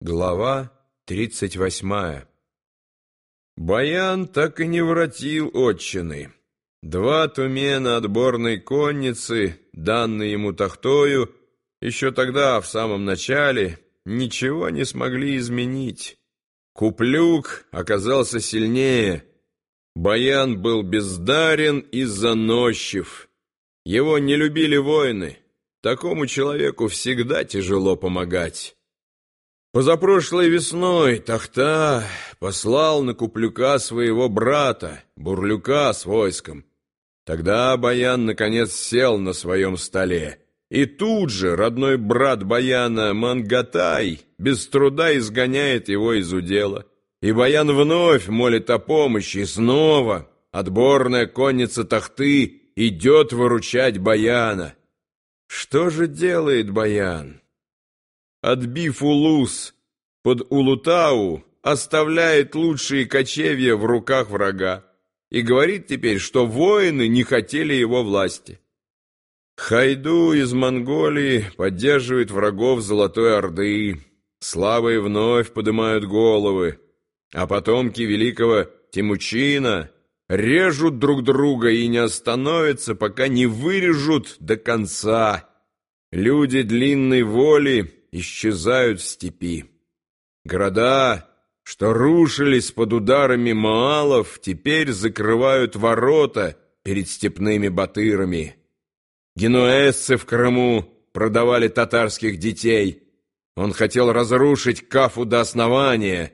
Глава тридцать восьмая Баян так и не воротил отчины. Два тумена отборной конницы, данные ему тахтою, еще тогда, в самом начале, ничего не смогли изменить. Куплюк оказался сильнее. Баян был бездарен и заносчив. Его не любили воины. Такому человеку всегда тяжело помогать. Позапрошлой весной Тахта послал на Куплюка своего брата, Бурлюка, с войском. Тогда Баян наконец сел на своем столе. И тут же родной брат Баяна Мангатай без труда изгоняет его из удела. И Баян вновь молит о помощи, и снова отборная конница Тахты идет выручать Баяна. Что же делает Баян? Отбив Улус под Улутау, оставляет лучшие кочевья в руках врага и говорит теперь, что воины не хотели его власти. Хайду из Монголии поддерживает врагов Золотой Орды, слабые вновь поднимают головы, а потомки великого Тимучина режут друг друга и не остановятся, пока не вырежут до конца. Люди длинной воли исчезают в степи. Города, что рушились под ударами маалов, теперь закрывают ворота перед степными батырами. Генуэзцы в Крыму продавали татарских детей. Он хотел разрушить Кафу до основания.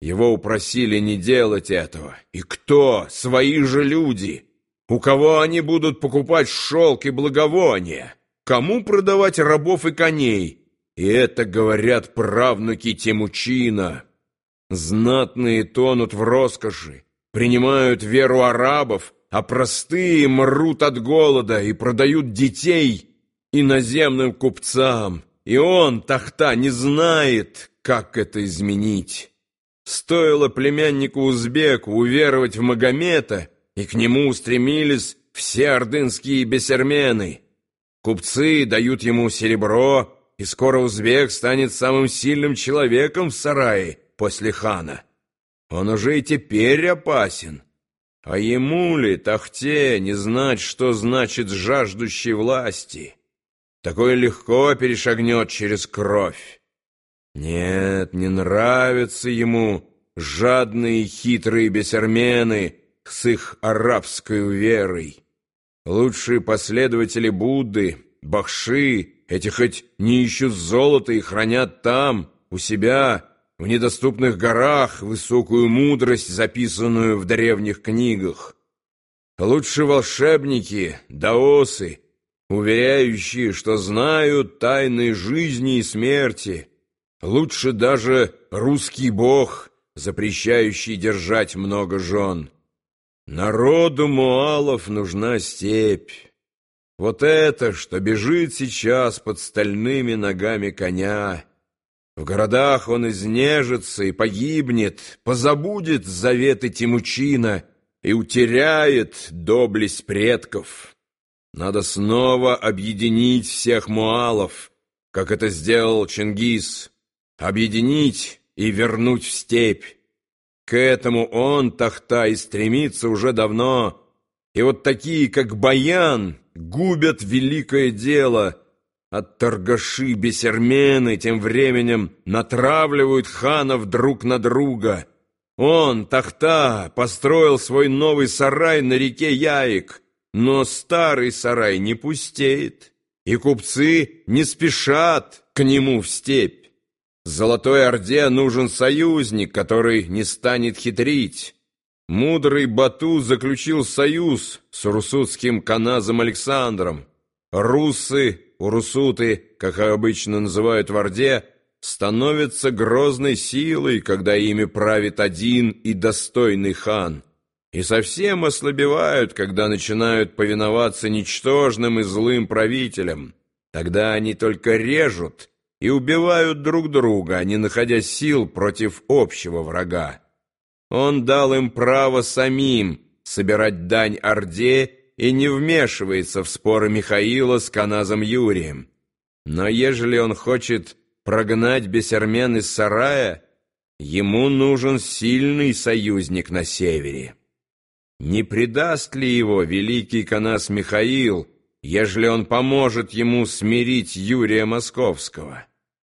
Его упросили не делать этого. И кто? Свои же люди. У кого они будут покупать шелк и благовония? Кому продавать рабов и коней? И это говорят правнуки Темучина. Знатные тонут в роскоши, принимают веру арабов, а простые мрут от голода и продают детей иноземным купцам. И он, Тахта, не знает, как это изменить. Стоило племяннику Узбеку уверовать в Магомета, и к нему устремились все ордынские бесермены. Купцы дают ему серебро, и скоро узбек станет самым сильным человеком в сарае после хана. Он уже и теперь опасен. А ему ли, Тахте, не знать, что значит жаждущий власти? Такое легко перешагнет через кровь. Нет, не нравятся ему жадные хитрые бесермены с их арабской верой. Лучшие последователи Будды, Бахши, эти хоть не ищут золото и хранят там, у себя, в недоступных горах, высокую мудрость, записанную в древних книгах. Лучше волшебники, даосы, уверяющие, что знают тайны жизни и смерти. Лучше даже русский бог, запрещающий держать много жен. Народу муалов нужна степь. Вот это, что бежит сейчас под стальными ногами коня. В городах он изнежится и погибнет, позабудет заветы Тимучина и утеряет доблесть предков. Надо снова объединить всех муалов, как это сделал Чингис, объединить и вернуть в степь. К этому он, Тахта, и стремится уже давно, и вот такие, как Баян, губят великое дело, а торгаши-бесермены тем временем натравливают ханов друг на друга. Он, Тахта, построил свой новый сарай на реке Яик, но старый сарай не пустеет, и купцы не спешат к нему в степь. Золотой Орде нужен союзник, который не станет хитрить. Мудрый Бату заключил союз с русутским каназом Александром. Русы, урусуты, как обычно называют в Орде, становятся грозной силой, когда ими правит один и достойный хан, и совсем ослабевают, когда начинают повиноваться ничтожным и злым правителям. Тогда они только режут и убивают друг друга, не находя сил против общего врага. Он дал им право самим собирать дань Орде и не вмешивается в споры Михаила с Каназом Юрием. Но ежели он хочет прогнать бесермен из сарая, ему нужен сильный союзник на севере. Не предаст ли его великий канас Михаил, ежели он поможет ему смирить Юрия Московского?